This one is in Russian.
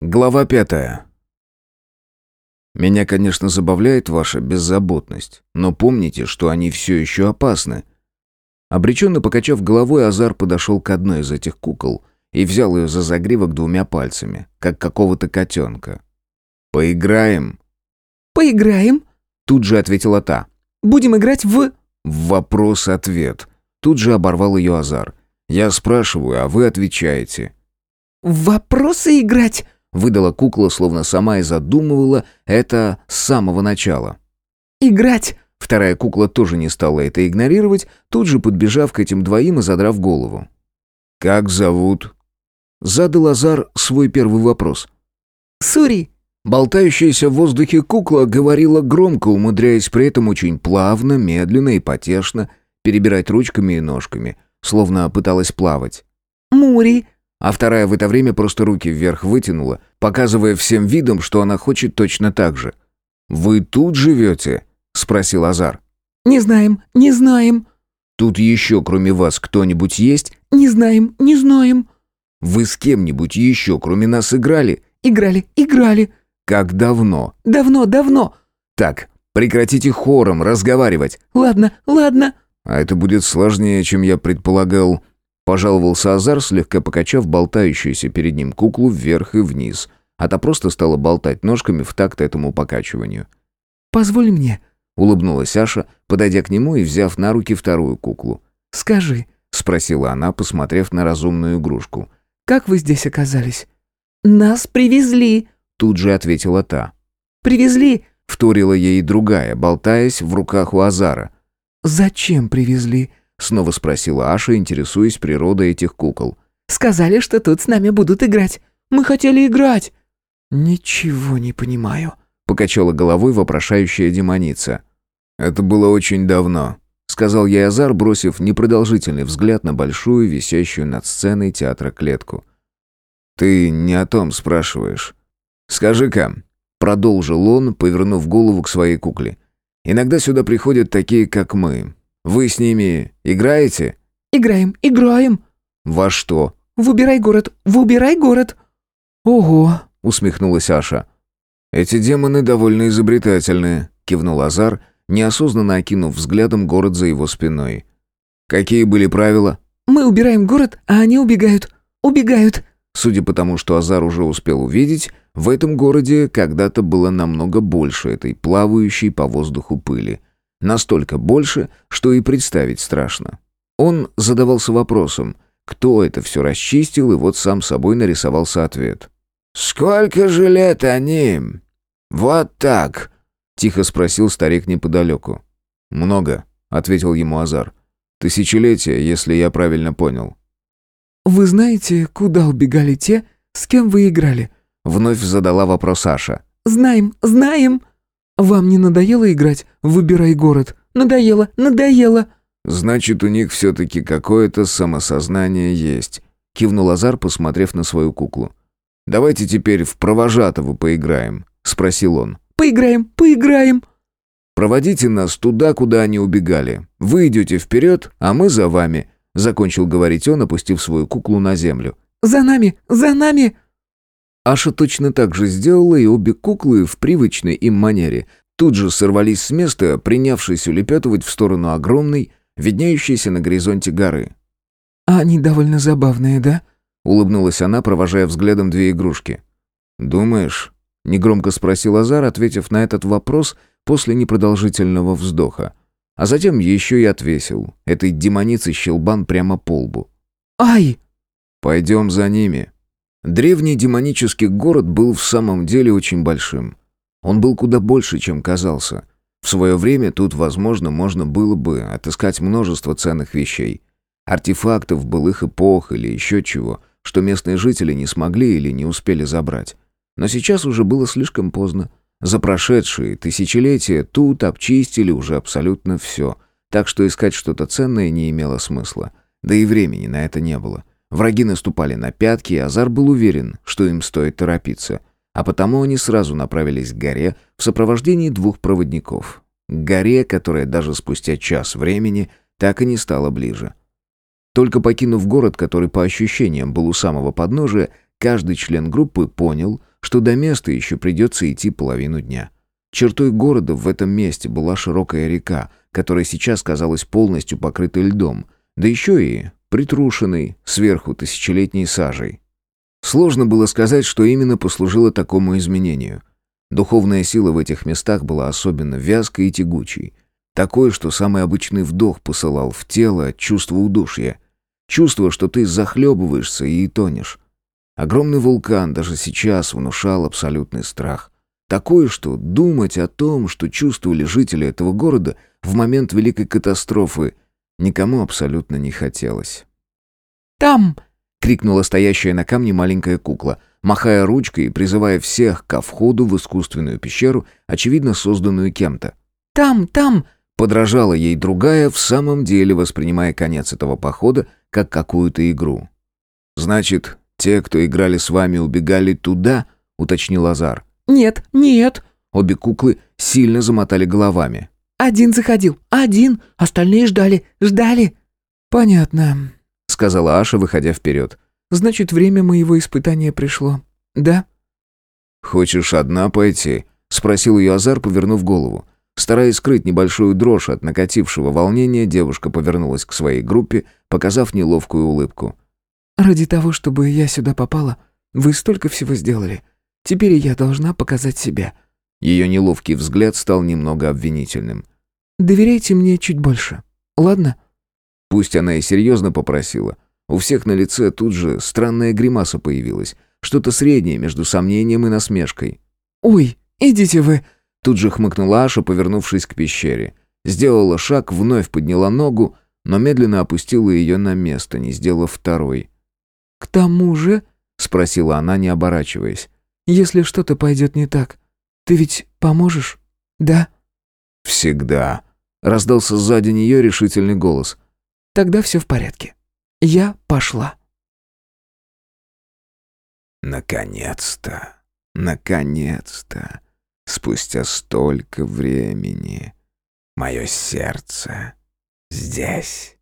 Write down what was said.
Глава пятая. Меня, конечно, забавляет ваша беззаботность, но помните, что они все еще опасны. Обреченно покачав головой, Азар подошел к одной из этих кукол и взял ее за загривок двумя пальцами, как какого-то котенка. «Поиграем?» «Поиграем?» Тут же ответила та. «Будем играть в...» В вопрос-ответ. Тут же оборвал ее Азар. «Я спрашиваю, а вы отвечаете». «В вопросы играть?» Выдала кукла, словно сама и задумывала это с самого начала. «Играть!» Вторая кукла тоже не стала это игнорировать, тут же подбежав к этим двоим и задрав голову. «Как зовут?» Задал Азар свой первый вопрос. «Сури!» Болтающаяся в воздухе кукла говорила громко, умудряясь при этом очень плавно, медленно и потешно перебирать ручками и ножками, словно пыталась плавать. «Мури!» А вторая в это время просто руки вверх вытянула, показывая всем видом, что она хочет точно так же. «Вы тут живете?» — спросил Азар. «Не знаем, не знаем». «Тут еще кроме вас кто-нибудь есть?» «Не знаем, не знаем». «Вы с кем-нибудь еще кроме нас играли?» «Играли, играли». «Как давно?» «Давно, давно». «Так, прекратите хором разговаривать». «Ладно, ладно». «А это будет сложнее, чем я предполагал», Пожаловался Азар, слегка покачав болтающуюся перед ним куклу вверх и вниз, а та просто стала болтать ножками в такт этому покачиванию. «Позволь мне», — улыбнулась Аша, подойдя к нему и взяв на руки вторую куклу. «Скажи», — спросила она, посмотрев на разумную игрушку. «Как вы здесь оказались?» «Нас привезли», — тут же ответила та. «Привезли», — вторила ей другая, болтаясь в руках у Азара. «Зачем привезли?» Снова спросила Аша, интересуясь природой этих кукол. «Сказали, что тут с нами будут играть. Мы хотели играть». «Ничего не понимаю», — покачала головой вопрошающая демоница. «Это было очень давно», — сказал я Азар, бросив непродолжительный взгляд на большую, висящую над сценой театра клетку. «Ты не о том спрашиваешь. Скажи-ка», — продолжил он, повернув голову к своей кукле, «иногда сюда приходят такие, как мы, вы с ними играете?» «Играем, играем». «Во что?» «Выбирай город, выбирай город». «Ого», — усмехнулась Аша. «Эти демоны довольно изобретательные», — кивнул Азар, неосознанно окинув взглядом город за его спиной. «Какие были правила?» «Мы убираем город, а они убегают. Убегают». Судя по тому, что Азар уже успел увидеть, в этом городе когда-то было намного больше этой плавающей по воздуху пыли. Настолько больше, что и представить страшно. Он задавался вопросом, кто это все расчистил, и вот сам собой нарисовался ответ. «Сколько же лет они? Вот так?» — тихо спросил старик неподалеку. «Много», — ответил ему Азар. «Тысячелетия, если я правильно понял». «Вы знаете, куда убегали те, с кем вы играли?» Вновь задала вопрос Саша. «Знаем, знаем!» «Вам не надоело играть? Выбирай город». «Надоело, надоело». «Значит, у них все-таки какое-то самосознание есть», — кивнул Азар, посмотрев на свою куклу. «Давайте теперь в провожатого поиграем», — спросил он. «Поиграем, поиграем». «Проводите нас туда, куда они убегали. Вы идете вперед, а мы за вами», — закончил говорить он, опустив свою куклу на землю. «За нами, за нами!» Аша точно так же сделала, и обе куклы в привычной им манере тут же сорвались с места, принявшись улепетывать в сторону огромной, виднеющейся на горизонте горы. «А они довольно забавные, да?» — улыбнулась она, провожая взглядом две игрушки. «Думаешь?» — негромко спросил Азар, ответив на этот вопрос после непродолжительного вздоха. А затем еще и отвесил этой демонице щелбан прямо по лбу. «Ай!» «Пойдем за ними», Древний демонический город был в самом деле очень большим. Он был куда больше, чем казался. В свое время тут, возможно, можно было бы отыскать множество ценных вещей. Артефактов былых эпох или еще чего, что местные жители не смогли или не успели забрать. Но сейчас уже было слишком поздно. За прошедшие тысячелетия тут обчистили уже абсолютно все, так что искать что-то ценное не имело смысла. Да и времени на это не было. Враги наступали на пятки, и Азар был уверен, что им стоит торопиться. А потому они сразу направились к горе в сопровождении двух проводников. К горе, которая даже спустя час времени так и не стала ближе. Только покинув город, который по ощущениям был у самого подножия, каждый член группы понял, что до места еще придется идти половину дня. Чертой города в этом месте была широкая река, которая сейчас казалась полностью покрытой льдом, да еще и притрушенной сверху тысячелетней сажей. Сложно было сказать, что именно послужило такому изменению. Духовная сила в этих местах была особенно вязкой и тягучей. Такое, что самый обычный вдох посылал в тело чувство удушья. Чувство, что ты захлебываешься и тонешь. Огромный вулкан даже сейчас внушал абсолютный страх. Такое, что думать о том, что чувствовали жители этого города в момент великой катастрофы, никому абсолютно не хотелось. «Там!» — крикнула стоящая на камне маленькая кукла, махая ручкой и призывая всех ко входу в искусственную пещеру, очевидно созданную кем-то. «Там, там!» — подражала ей другая, в самом деле воспринимая конец этого похода как какую-то игру. «Значит, те, кто играли с вами, убегали туда?» — уточнил Азар. «Нет, нет!» Обе куклы сильно замотали головами. «Один заходил, один, остальные ждали, ждали!» «Понятно», — сказала Аша, выходя вперед. «Значит, время моего испытания пришло, да?» «Хочешь одна пойти?» — спросил ее Азар, повернув голову. Стараясь скрыть небольшую дрожь от накатившего волнения, девушка повернулась к своей группе, показав неловкую улыбку. «Ради того, чтобы я сюда попала, вы столько всего сделали. Теперь я должна показать себя». Ее неловкий взгляд стал немного обвинительным. «Доверяйте мне чуть больше, ладно?» Пусть она и серьезно попросила. У всех на лице тут же странная гримаса появилась. Что-то среднее между сомнением и насмешкой. «Ой, идите вы!» Тут же хмыкнула Аша, повернувшись к пещере. Сделала шаг, вновь подняла ногу, но медленно опустила ее на место, не сделав второй. «К тому же...» — спросила она, не оборачиваясь. «Если что-то пойдет не так, ты ведь поможешь, да?» «Всегда», — раздался сзади нее решительный голос. «Тогда все в порядке. Я пошла». «Наконец-то! Наконец-то! Спустя столько времени мое сердце здесь».